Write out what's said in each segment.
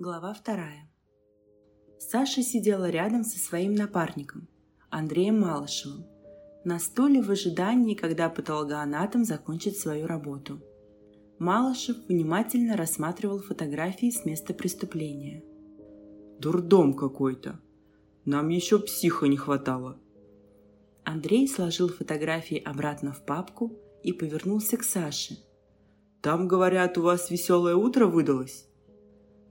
Глава вторая. Саша сидела рядом со своим напарником, Андреем Малышевым, на стуле в ожидании, когда патологоанатом закончит свою работу. Малышев внимательно рассматривал фотографии с места преступления. «Дурдом какой-то. Нам еще психа не хватало». Андрей сложил фотографии обратно в папку и повернулся к Саше. «Там, говорят, у вас веселое утро выдалось?»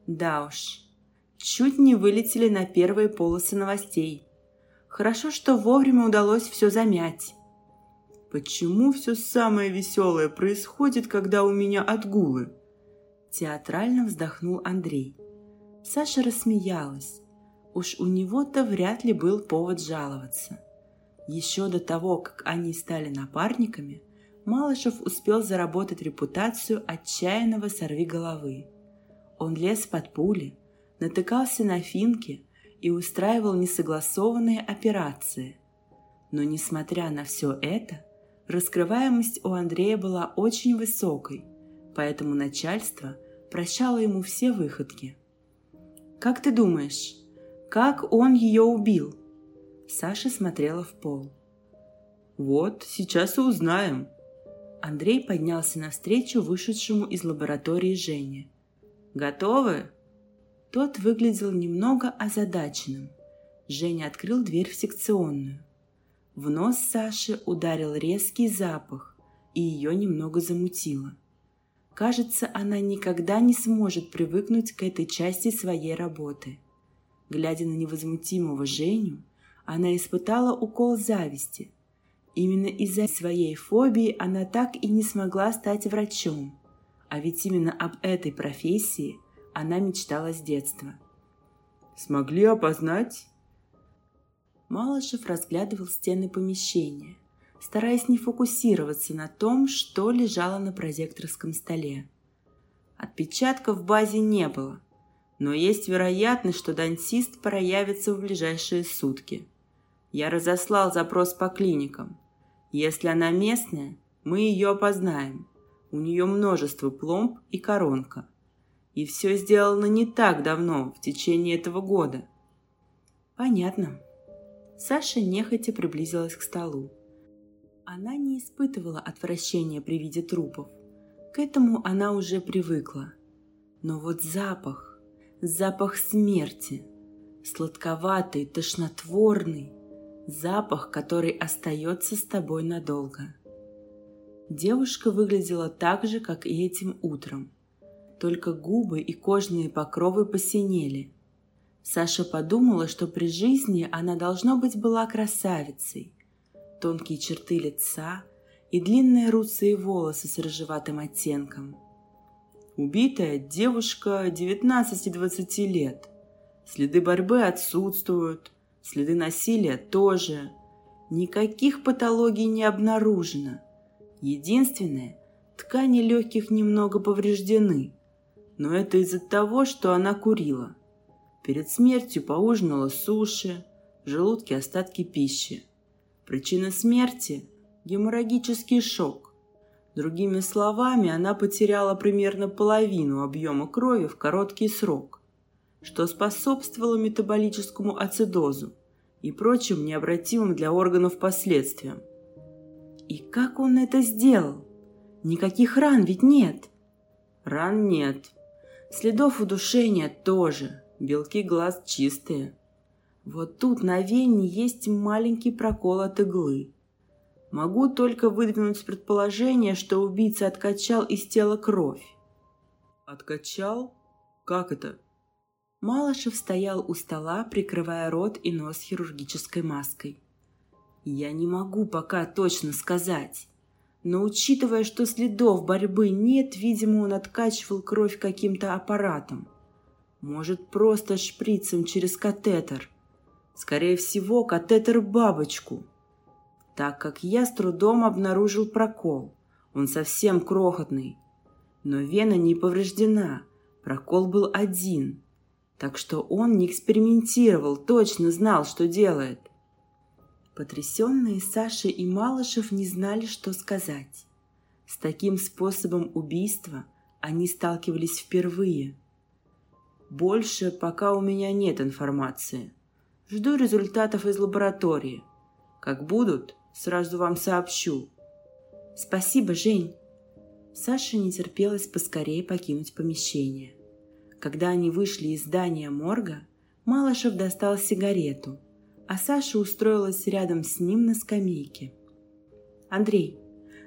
Да уж, чуть не вылетели на первые полосы новостей. Хорошо, что вовремя удалось все замять. Почему все самое веселое происходит, когда у меня отгулы? Театрально вздохнул Андрей. Саша рассмеялась. Уж у него-то вряд ли был повод жаловаться. Еще до того, как они стали напарниками, Малышев успел заработать репутацию отчаянного сорвиголовы. Он лез под пули, натыкался на финки и устраивал несогласованные операции. Но несмотря на все это, раскрываемость у Андрея была очень высокой, поэтому начальство прощало ему все выходки. «Как ты думаешь, как он ее убил?» Саша смотрела в пол. «Вот, сейчас и узнаем». Андрей поднялся навстречу вышедшему из лаборатории Жене – Готовы?» Тот выглядел немного озадаченным. Женя открыл дверь в секционную. В нос Саши ударил резкий запах, и ее немного замутило. Кажется, она никогда не сможет привыкнуть к этой части своей работы. Глядя на невозмутимого Женю, она испытала укол зависти. Именно из-за своей фобии она так и не смогла стать врачом – а ведь именно об этой профессии она мечтала с детства. «Смогли опознать?» Малышев разглядывал стены помещения, стараясь не фокусироваться на том, что лежало на прозекторском столе. Отпечатков в базе не было, но есть вероятность, что дантист проявится в ближайшие сутки. Я разослал запрос по клиникам. Если она местная, мы ее опознаем. У нее множество пломб и коронка. И все сделано не так давно, в течение этого года. Понятно. Саша нехотя приблизилась к столу. Она не испытывала отвращения при виде трупов. К этому она уже привыкла. Но вот запах, запах смерти, сладковатый, тошнотворный, запах, который остается с тобой надолго – Девушка выглядела так же, как и этим утром. Только губы и кожные покровы посинели. Саша подумала, что при жизни она, должно быть, была красавицей. Тонкие черты лица и длинные русые волосы с рыжеватым оттенком. Убитая девушка 19-20 лет. Следы борьбы отсутствуют, следы насилия тоже. Никаких патологий не обнаружено – Единственное, ткани легких немного повреждены, но это из-за того, что она курила. Перед смертью поужинала суши, в желудке остатки пищи. Причина смерти – геморрагический шок. Другими словами, она потеряла примерно половину объема крови в короткий срок, что способствовало метаболическому ацидозу и прочим необратимым для органов последствиям. И как он это сделал? Никаких ран ведь нет. Ран нет. Следов удушения тоже. Белки глаз чистые. Вот тут на вене есть маленький прокол от иглы. Могу только выдвинуть предположение, что убийца откачал из тела кровь. Откачал? Как это? Малышев стоял у стола, прикрывая рот и нос хирургической маской. Я не могу пока точно сказать. Но учитывая, что следов борьбы нет, видимо, он откачивал кровь каким-то аппаратом. Может, просто шприцем через катетер. Скорее всего, катетер бабочку. Так как я с трудом обнаружил прокол. Он совсем крохотный. Но вена не повреждена. Прокол был один. Так что он не экспериментировал, точно знал, что делает. Потрясенные Саша и Малышев не знали, что сказать. С таким способом убийства они сталкивались впервые. Больше пока у меня нет информации. Жду результатов из лаборатории. Как будут, сразу вам сообщу. Спасибо, Жень. Саше не терпелось поскорее покинуть помещение. Когда они вышли из здания морга, Малышев достал сигарету, а Саша устроилась рядом с ним на скамейке. «Андрей,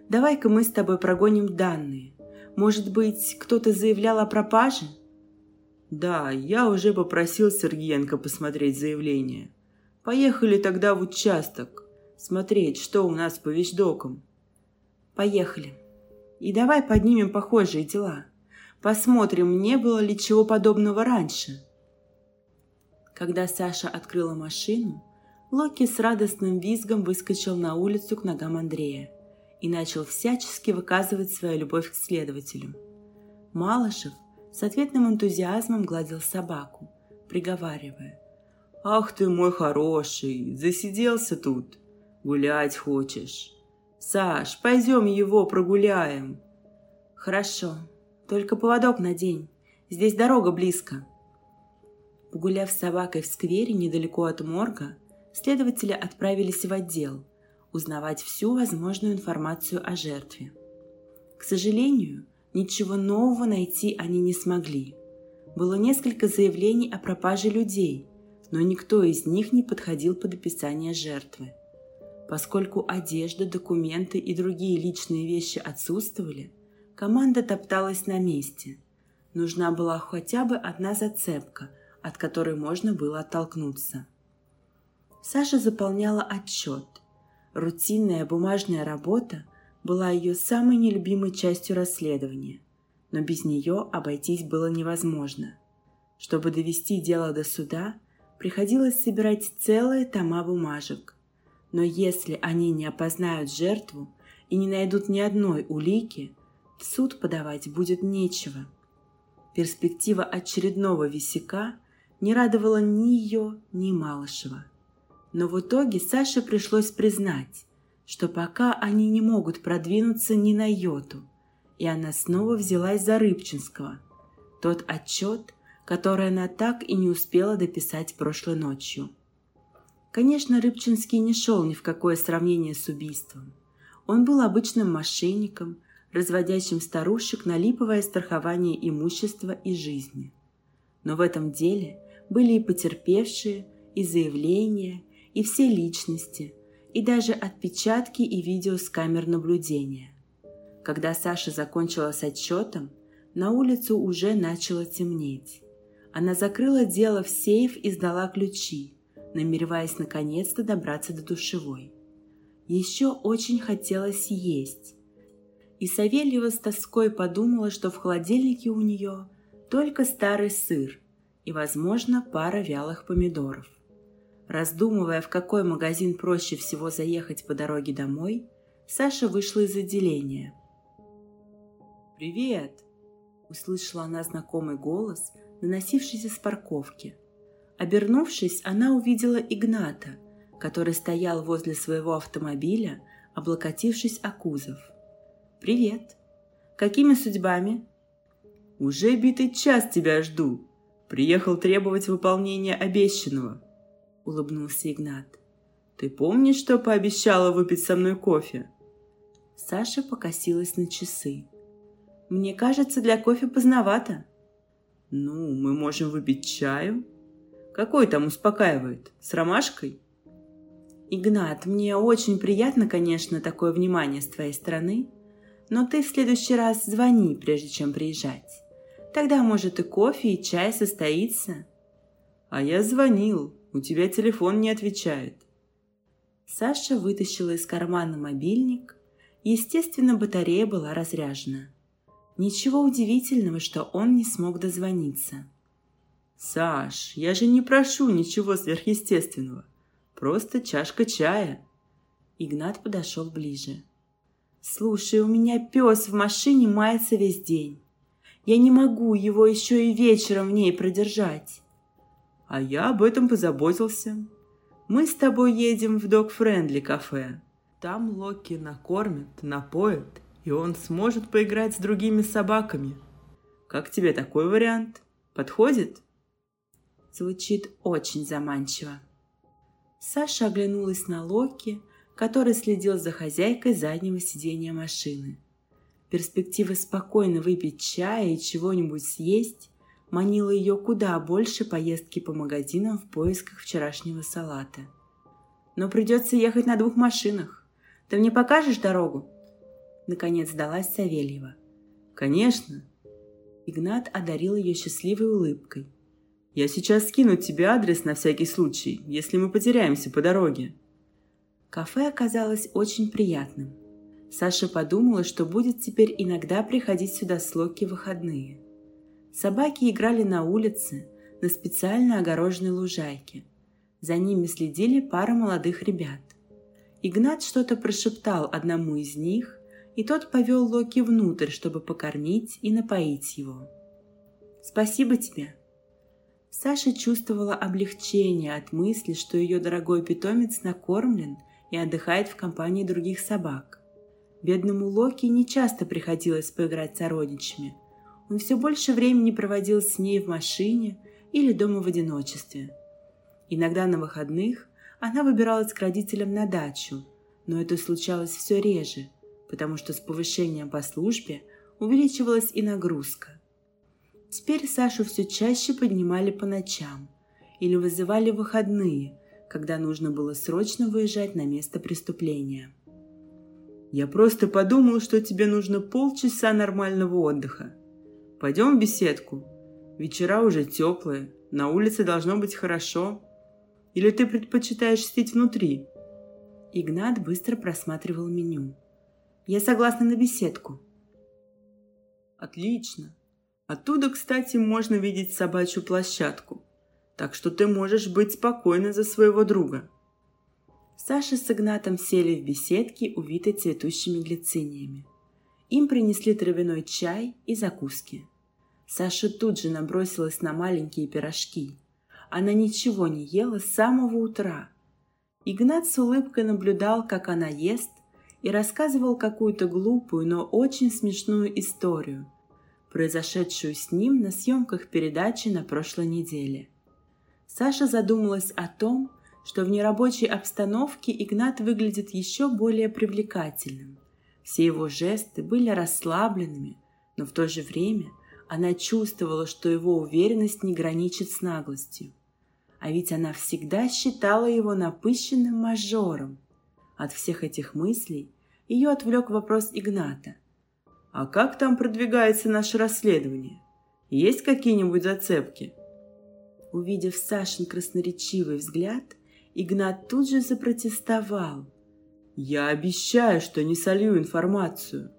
давай-ка мы с тобой прогоним данные. Может быть, кто-то заявлял о пропаже?» «Да, я уже попросил Сергеенко посмотреть заявление. Поехали тогда в участок, смотреть, что у нас по вещдокам». «Поехали. И давай поднимем похожие дела. Посмотрим, не было ли чего подобного раньше». Когда Саша открыла машину, Локи с радостным визгом выскочил на улицу к ногам Андрея и начал всячески выказывать свою любовь к следователю. Малышев с ответным энтузиазмом гладил собаку, приговаривая. «Ах ты мой хороший, засиделся тут, гулять хочешь. Саш, пойдем его прогуляем». «Хорошо, только поводок надень, здесь дорога близко». Погуляв с собакой в сквере недалеко от морга, следователи отправились в отдел узнавать всю возможную информацию о жертве. К сожалению, ничего нового найти они не смогли. Было несколько заявлений о пропаже людей, но никто из них не подходил под описание жертвы. Поскольку одежда, документы и другие личные вещи отсутствовали, команда топталась на месте. Нужна была хотя бы одна зацепка, от которой можно было оттолкнуться – Саша заполняла отчет. Рутинная бумажная работа была ее самой нелюбимой частью расследования, но без нее обойтись было невозможно. Чтобы довести дело до суда, приходилось собирать целые тома бумажек. Но если они не опознают жертву и не найдут ни одной улики, в суд подавать будет нечего. Перспектива очередного висяка не радовала ни ее, ни Малышева. Но в итоге Саше пришлось признать, что пока они не могут продвинуться ни на йоту, и она снова взялась за Рыбчинского. Тот отчет, который она так и не успела дописать прошлой ночью. Конечно, Рыбчинский не шел ни в какое сравнение с убийством. Он был обычным мошенником, разводящим старушек на липовое страхование имущества и жизни. Но в этом деле были и потерпевшие, и заявления, и все личности, и даже отпечатки и видео с камер наблюдения. Когда Саша закончила с отчетом, на улицу уже начало темнеть. Она закрыла дело в сейф и сдала ключи, намереваясь наконец-то добраться до душевой. Еще очень хотелось есть. И Савельева с тоской подумала, что в холодильнике у нее только старый сыр и, возможно, пара вялых помидоров. Раздумывая, в какой магазин проще всего заехать по дороге домой, Саша вышла из отделения. «Привет!» – услышала она знакомый голос, доносившийся с парковки. Обернувшись, она увидела Игната, который стоял возле своего автомобиля, облокотившись о кузов. «Привет! Какими судьбами?» «Уже битый час тебя жду. Приехал требовать выполнения обещанного», — улыбнулся Игнат. «Ты помнишь, что пообещала выпить со мной кофе?» Саша покосилась на часы. «Мне кажется, для кофе поздновато». «Ну, мы можем выпить чаю. Какой там успокаивает? С ромашкой?» «Игнат, мне очень приятно, конечно, такое внимание с твоей стороны, но ты в следующий раз звони, прежде чем приезжать. Тогда, может, и кофе, и чай состоится». «А я звонил», у тебя телефон не отвечает». Саша вытащила из кармана мобильник. Естественно, батарея была разряжена. Ничего удивительного, что он не смог дозвониться. «Саш, я же не прошу ничего сверхъестественного. Просто чашка чая». Игнат подошел ближе. «Слушай, у меня пес в машине мается весь день. Я не могу его еще и вечером в ней продержать. А я об этом позаботился. Мы с тобой едем в док-френдли кафе. Там Локи накормит, напоит, и он сможет поиграть с другими собаками. Как тебе такой вариант? Подходит? Звучит очень заманчиво. Саша оглянулась на Локи, который следил за хозяйкой заднего сиденья машины. Перспектива спокойно выпить чая и чего-нибудь съесть манила ее куда больше поездки по магазинам в поисках вчерашнего салата. «Но придется ехать на двух машинах. Ты мне покажешь дорогу?» Наконец сдалась Савельева. «Конечно!» Игнат одарил ее счастливой улыбкой – я сейчас скину тебе адрес на всякий случай, если мы потеряемся по дороге». Кафе оказалось очень приятным. Саша подумала, что будет теперь иногда приходить сюда с Локи в выходные. Собаки играли на улице, на специально огороженной лужайке. За ними следили пара молодых ребят. Игнат что-то прошептал одному из них, и тот повел Локи внутрь, чтобы покормить и напоить его. «Спасибо тебе», Саша чувствовала облегчение от мысли, что ее дорогой питомец накормлен и отдыхает в компании других собак. Бедному Локи не часто приходилось поиграть с сородичами. Он все больше времени проводил с ней в машине или дома в одиночестве. Иногда на выходных она выбиралась к родителям на дачу, но это случалось все реже, потому что с повышением по службе увеличивалась и нагрузка. Теперь Сашу все чаще поднимали по ночам или вызывали выходные, когда нужно было срочно выезжать на место преступления. «Я просто подумал, что тебе нужно полчаса нормального отдыха. Пойдем в беседку. Вечера уже теплые, на улице должно быть хорошо. Или ты предпочитаешь сидеть внутри?» Игнат быстро просматривал меню. «Я согласна на беседку». «Отлично. Оттуда, кстати, можно видеть собачью площадку. Так что ты можешь быть спокойна за своего друга. Саша с Игнатом сели в беседке, увитой цветущими глициниями. Им принесли травяной чай и закуски. Саша тут же набросилась на маленькие пирожки. Она ничего не ела с самого утра. Игнат с улыбкой наблюдал, как она ест, и рассказывал какую-то глупую, но очень смешную историю – произошедшую с ним на съемках передачи на прошлой неделе. Саша задумалась о том, что в нерабочей обстановке Игнат выглядит еще более привлекательным. Все его жесты были расслабленными, но в то же время она чувствовала, что его уверенность не граничит с наглостью. А ведь она всегда считала его напыщенным мажором. От всех этих мыслей ее отвлек вопрос Игната – а как там продвигается наше расследование? Есть какие-нибудь зацепки? Увидев Сашин красноречивый взгляд, Игнат тут же запротестовал. «Я обещаю, что не солью информацию.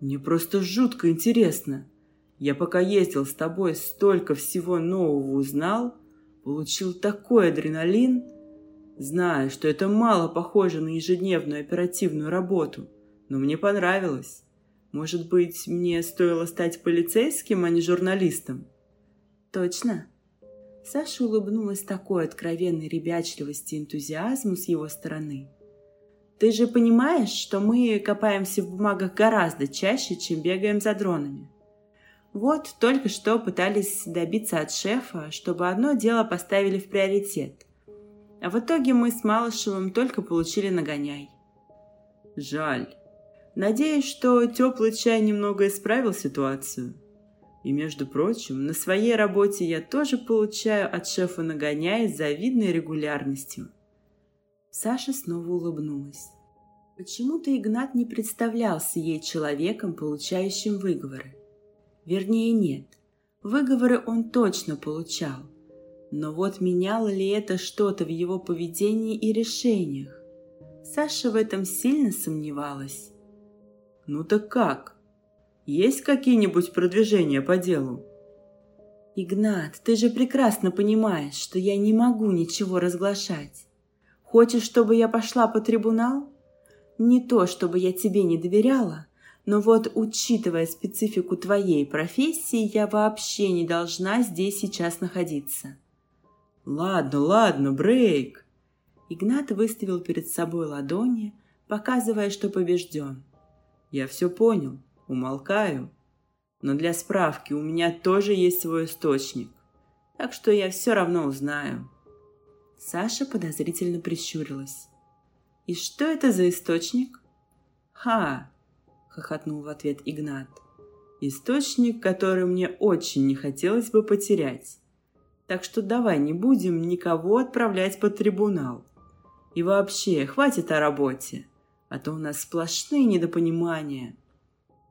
Мне просто жутко интересно. Я пока ездил с тобой, столько всего нового узнал, получил такой адреналин. Знаю, что это мало похоже на ежедневную оперативную работу, но мне понравилось. Может быть, мне стоило стать полицейским, а не журналистом? Точно. Саша улыбнулась такой откровенной ребячливости и энтузиазму с его стороны. Ты же понимаешь, что мы копаемся в бумагах гораздо чаще, чем бегаем за дронами. Вот только что пытались добиться от шефа, чтобы одно дело поставили в приоритет. А в итоге мы с Малышевым только получили нагоняй. Жаль. Надеюсь, что теплый чай немного исправил ситуацию. И, между прочим, на своей работе я тоже получаю от шефа нагоняя с завидной регулярностью. Саша снова улыбнулась. Почему-то Игнат не представлялся ей человеком, получающим выговоры. Вернее, нет. Выговоры он точно получал. Но вот меняло ли это что-то в его поведении и решениях? Саша в этом сильно сомневалась. Ну так как? Есть какие-нибудь продвижения по делу? Игнат, ты же прекрасно понимаешь, что я не могу ничего разглашать. Хочешь, чтобы я пошла по трибунал? Не то, чтобы я тебе не доверяла, но вот, учитывая специфику твоей профессии, я вообще не должна здесь сейчас находиться. Ладно, ладно, брейк. Игнат выставил перед собой ладони, показывая, что побежден. Я все понял, умолкаю. Но для справки у меня тоже есть свой источник. так что я все равно узнаю». Саша подозрительно прищурилась. «И что это за источник?» «Ха!» — хохотнул в ответ Игнат. «Источник, который мне очень не хотелось бы потерять. Так что давай не будем никого отправлять под трибунал. И вообще, хватит о работе, а то у нас сплошные недопонимания».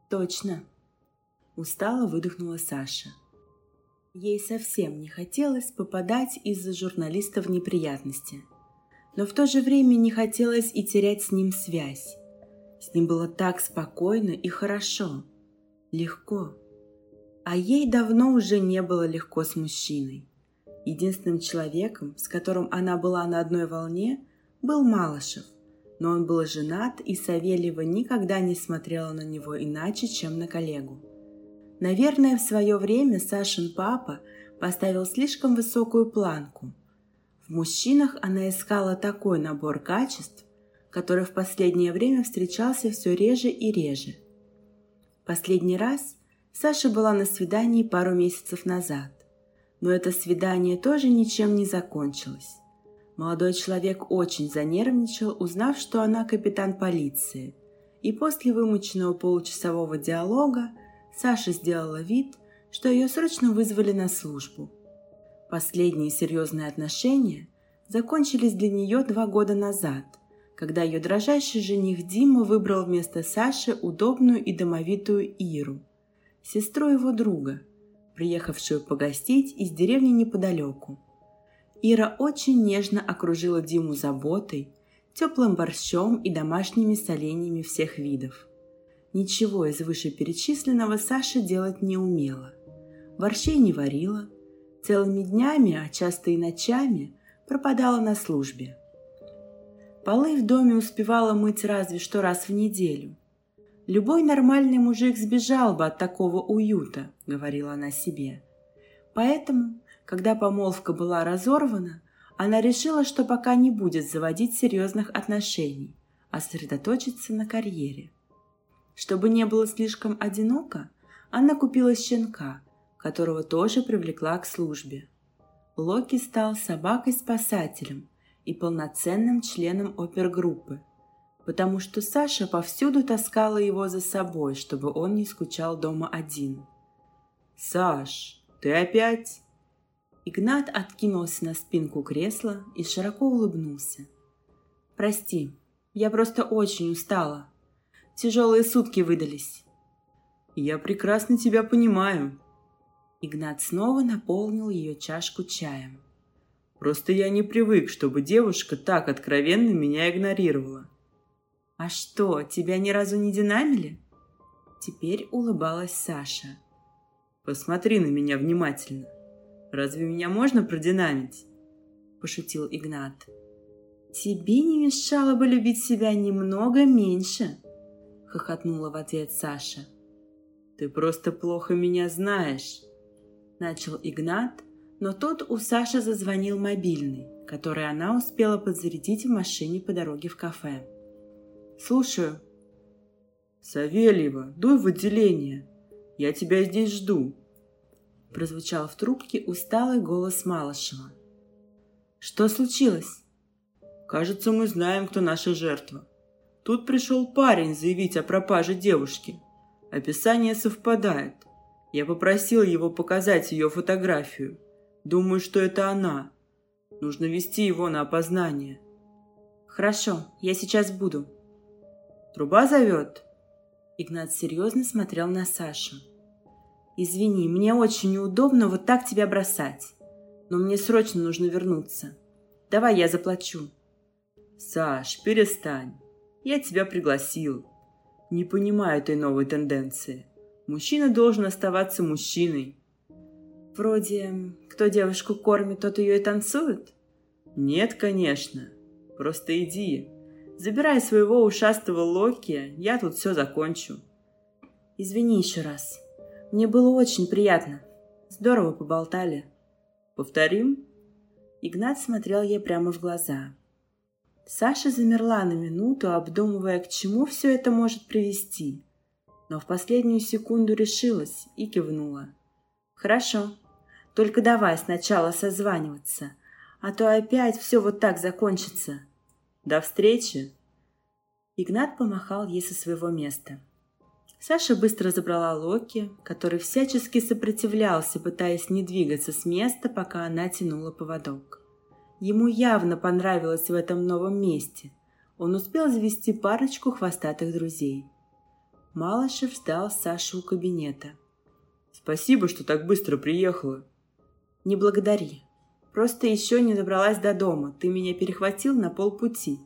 «Точно!» — устало выдохнула Саша. Ей совсем не хотелось попадать из-за журналиста в неприятности. Но в то же время не хотелось и терять с ним связь. С ним было так спокойно и хорошо. Легко. А ей давно уже не было легко с мужчиной. Единственным человеком, с которым она была на одной волне, был Малышев. Но он был женат, и Савельева никогда не смотрела на него иначе, чем на коллегу. Наверное, в свое время Сашин папа поставил слишком высокую планку. В мужчинах она искала такой набор качеств, который в последнее время встречался все реже и реже. Последний раз Саша была на свидании пару месяцев назад, но это свидание тоже ничем не закончилось. Молодой человек очень занервничал, узнав, что она капитан полиции, и после вымученного получасового диалога Саша сделала вид, что ее срочно вызвали на службу. Последние серьезные отношения закончились для нее два года назад – когда ее дрожайший жених Дима выбрал вместо Саши удобную и домовитую Иру, сестру его друга, приехавшую погостить из деревни неподалеку. Ира очень нежно окружила Диму заботой, теплым борщом и домашними соленьями всех видов. Ничего из вышеперечисленного Саша делать не умела. Борщей не варила, целыми днями, а часто и ночами пропадала на службе – Полы в доме успевала мыть разве что раз в неделю. «Любой нормальный мужик сбежал бы от такого уюта», — говорила она себе. Поэтому, когда помолвка была разорвана, она решила, что пока не будет заводить серьезных отношений, а сосредоточиться на карьере. Чтобы не было слишком одиноко, она купила щенка, которого тоже привлекла к службе. Локи стал собакой-спасателем, и полноценным членом опергруппы, потому что Саша повсюду таскала его за собой, чтобы он не скучал дома один. «Саш, ты опять?» Игнат откинулся на спинку кресла и широко улыбнулся. «Прости, я просто очень устала. Тяжелые сутки выдались». «Я прекрасно тебя понимаю». Игнат снова наполнил ее чашку чаем. Просто я не привык, чтобы девушка так откровенно меня игнорировала. «А что, тебя ни разу не динамили?» Теперь улыбалась Саша. «Посмотри на меня внимательно. Разве меня можно продинамить?» Пошутил Игнат. «Тебе не мешало бы любить себя немного меньше», — хохотнула в ответ Саша. «Ты просто плохо меня знаешь», — начал Игнат, но тут у Саши зазвонил мобильный, который она успела подзарядить в машине по дороге в кафе. «Слушаю». «Савельева, дуй в отделение. Я тебя здесь жду», – прозвучал в трубке усталый голос Малышева. «Что случилось?» «Кажется, мы знаем, кто наша жертва. Тут пришел парень заявить о пропаже девушки. Описание совпадает. Я попросил его показать ее фотографию – Думаю, что это она. Нужно вести его на опознание. Хорошо, я сейчас буду. Труба зовет? Игнат серьезно смотрел на Сашу. Извини, мне очень неудобно вот так тебя бросать. Но мне срочно нужно вернуться. Давай я заплачу. Саш, перестань. Я тебя пригласил. Не понимаю этой новой тенденции. Мужчина должен оставаться мужчиной. Вроде, кто девушку кормит, тот ее и танцует? Нет, конечно. Просто иди. Забирай своего ушастого Локи, я тут все закончу. Извини еще раз. Мне было очень приятно. Здорово поболтали. Повторим? Игнат смотрел ей прямо в глаза. Саша замерла на минуту, обдумывая, к чему все это может привести. Но в последнюю секунду решилась и кивнула. «Хорошо, Только давай сначала созваниваться, а то опять все вот так закончится. До встречи!» Игнат помахал ей со своего места. Саша быстро забрала Локи, который всячески сопротивлялся, пытаясь не двигаться с места, пока она тянула поводок. Ему явно понравилось в этом новом месте. Он успел завести парочку хвостатых друзей. Малышев ждал Сашу у кабинета. «Спасибо, что так быстро приехала». «Не благодари. Просто еще не добралась до дома. Ты меня перехватил на полпути».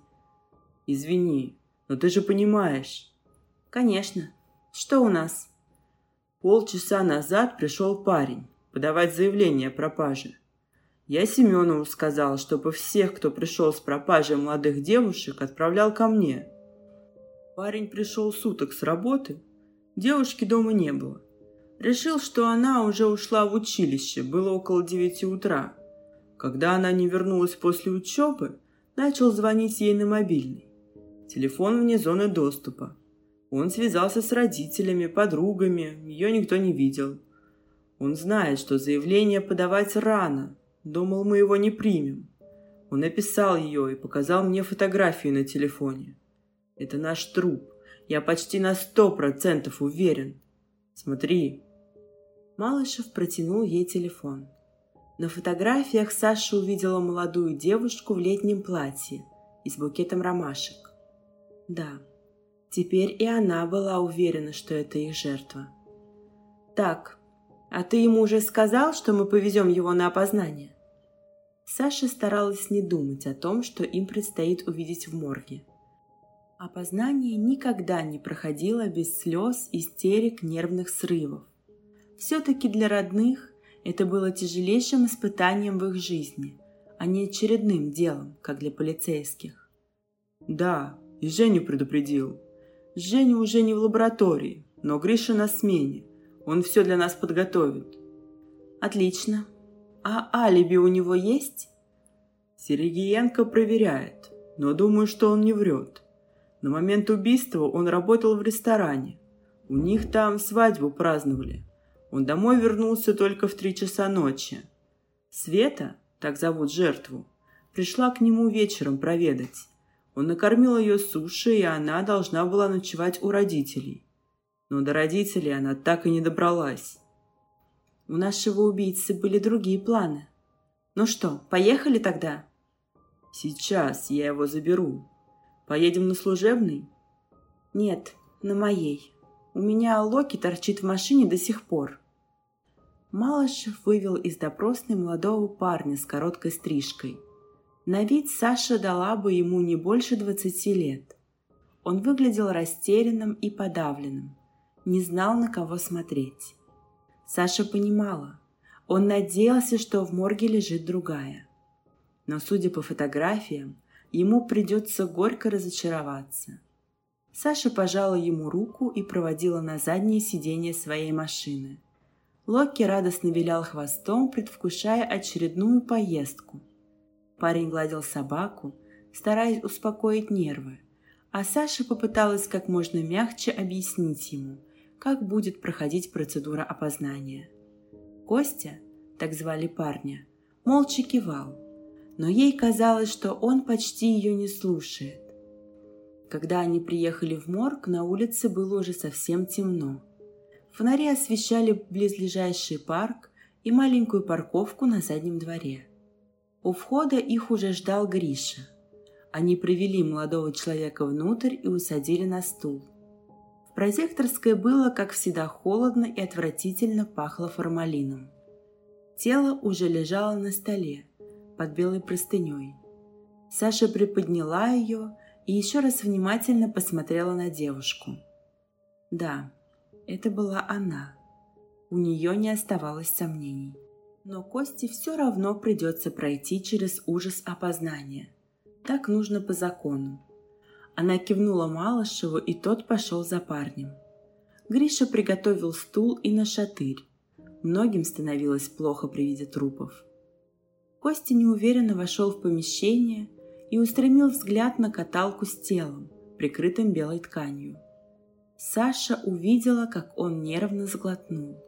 «Извини, но ты же понимаешь». «Конечно. Что у нас?» Полчаса назад пришел парень подавать заявление о пропаже. Я Семенову сказал, чтобы всех, кто пришел с пропажей молодых девушек, отправлял ко мне. Парень пришел суток с работы, девушки дома не было. Решил, что она уже ушла в училище, было около девяти утра. Когда она не вернулась после учебы, начал звонить ей на мобильный. Телефон вне зоны доступа. Он связался с родителями, подругами, ее никто не видел. Он знает, что заявление подавать рано. Думал, мы его не примем. Он написал ее и показал мне фотографии на телефоне. Это наш труп. Я почти на сто процентов уверен. Смотри. Малышев протянул ей телефон. На фотографиях Саша увидела молодую девушку в летнем платье и с букетом ромашек. Да, Теперь и она была уверена, что это их жертва. «Так, а ты ему уже сказал, что мы повезем его на опознание?» Саша старалась не думать о том, что им предстоит увидеть в морге. Опознание никогда не проходило без слез, истерик, нервных срывов. Все-таки для родных это было тяжелейшим испытанием в их жизни, а не очередным делом, как для полицейских. «Да, и Женю предупредил», Женя уже не в лаборатории, но Гриша на смене. Он все для нас подготовит. Отлично. А алиби у него есть? Сергеенко проверяет, но думаю, что он не врет. На момент убийства он работал в ресторане. У них там свадьбу праздновали. Он домой вернулся только в три часа ночи. Света, так зовут жертву, пришла к нему вечером проведать. Он накормил ее суши, и она должна была ночевать у родителей. Но до родителей она так и не добралась. У нашего убийцы были другие планы. Ну что, поехали тогда? Сейчас я его заберу. Поедем на служебный? Нет, на моей. У меня Локи торчит в машине до сих пор. Малышев вывел из допросной молодого парня с короткой стрижкой. На вид Саша дала бы ему не больше двадцати лет. Он выглядел растерянным и подавленным, не знал, на кого смотреть. Саша понимала, он надеялся, что в морге лежит другая. Но, судя по фотографиям, ему придется горько разочароваться. Саша пожала ему руку и проводила на заднее сиденье своей машины. Локи радостно вилял хвостом, предвкушая очередную поездку – Парень гладил собаку, стараясь успокоить нервы, а Саша попыталась как можно мягче объяснить ему, как будет проходить процедура опознания. Костя, так звали парня, молча кивал, но ей казалось, что он почти ее не слушает. Когда они приехали в морг, на улице было уже совсем темно. Фонари освещали близлежащий парк и маленькую парковку на заднем дворе – у входа их уже ждал Гриша. Они провели молодого человека внутрь и усадили на стул. В прозекторской было, как всегда, холодно и отвратительно пахло формалином. Тело уже лежало на столе, под белой простыней. Саша приподняла ее и еще раз внимательно посмотрела на девушку. Да, это была она. У нее не оставалось сомнений. Но Косте все равно придется пройти через ужас опознания. Так нужно по закону. Она кивнула Малышеву, и тот пошел за парнем. Гриша приготовил стул и нашатырь. Многим становилось плохо при виде трупов. Костя неуверенно вошел в помещение и устремил взгляд на каталку с телом, прикрытым белой тканью. Саша увидела, как он нервно сглотнул.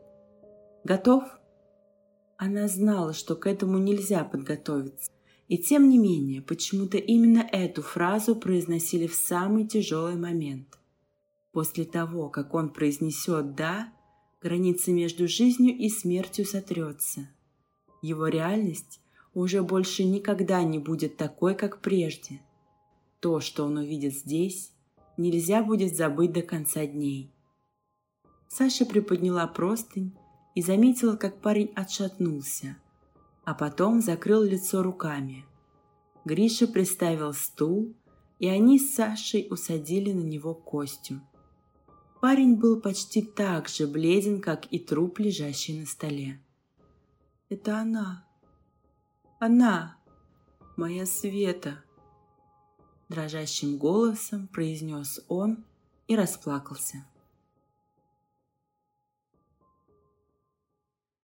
«Готов?» Она знала, что к этому нельзя подготовиться. И тем не менее, почему-то именно эту фразу произносили в самый тяжелый момент. После того, как он произнесет «да», граница между жизнью и смертью сотрется. Его реальность уже больше никогда не будет такой, как прежде. То, что он увидит здесь, нельзя будет забыть до конца дней. Саша приподняла простынь и заметила, как парень отшатнулся, а потом закрыл лицо руками. Гриша приставил стул, и они с Сашей усадили на него Костю. Парень был почти так же бледен, как и труп, лежащий на столе. «Это она! Она! Моя Света!» Дрожащим голосом произнес он и расплакался.